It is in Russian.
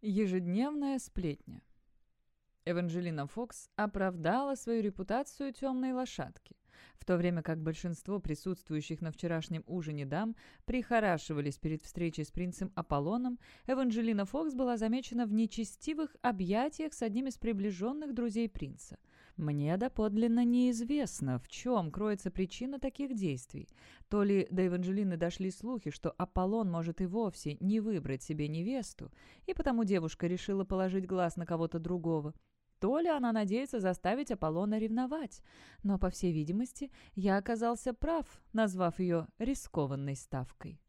Ежедневная сплетня. Эванжелина Фокс оправдала свою репутацию темной лошадки. В то время как большинство присутствующих на вчерашнем ужине дам прихорашивались перед встречей с принцем Аполлоном, Эванжелина Фокс была замечена в нечестивых объятиях с одним из приближенных друзей принца. Мне доподлинно неизвестно, в чем кроется причина таких действий. То ли до Эванжелины дошли слухи, что Аполлон может и вовсе не выбрать себе невесту, и потому девушка решила положить глаз на кого-то другого, то ли она надеется заставить Аполлона ревновать. Но, по всей видимости, я оказался прав, назвав ее рискованной ставкой.